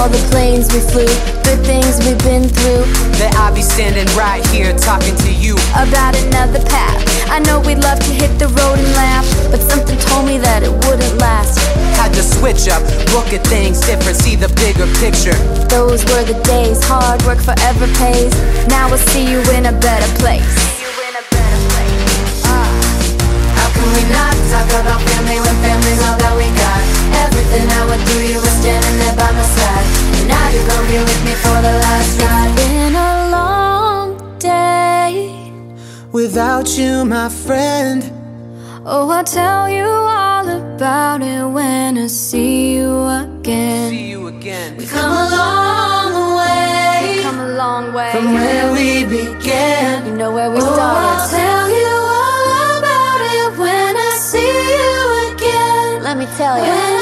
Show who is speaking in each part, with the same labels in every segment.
Speaker 1: all the planes we flew, the things we've been through?
Speaker 2: That I'll be standing right here talking to you
Speaker 1: about another path. I know we'd love to hit the road and laugh, but something told me that it wouldn't last.
Speaker 2: Had to switch up, look at things different, see the bigger picture.
Speaker 1: Those were the days, hard work forever pays. Now I see you in a better place.
Speaker 2: Without you, my friend.
Speaker 1: Oh, I'll tell you all about it when I see you again.
Speaker 2: See you again.
Speaker 1: We've come a long way. We've come a long way
Speaker 2: from where we began.
Speaker 1: You know where we
Speaker 3: oh,
Speaker 1: started.
Speaker 3: I'll tell you all about it when I see you again.
Speaker 1: Let me tell you.
Speaker 3: When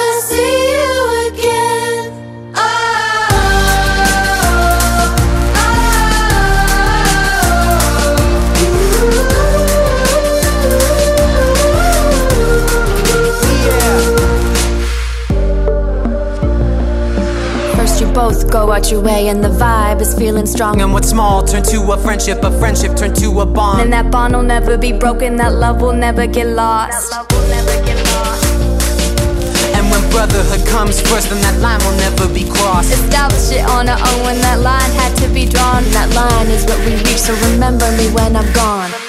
Speaker 1: both go out your way and the vibe is feeling strong.
Speaker 2: And what's small turn to a friendship a friendship turn to a bond.
Speaker 1: And that bond will never be broken that love will never get lost.
Speaker 3: That love will never get lost.
Speaker 2: And when brotherhood comes first then that line will never be crossed.
Speaker 1: Establish it on our own when that line had to be drawn. That line is what we reach so remember me when i'm gone